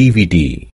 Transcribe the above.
DVD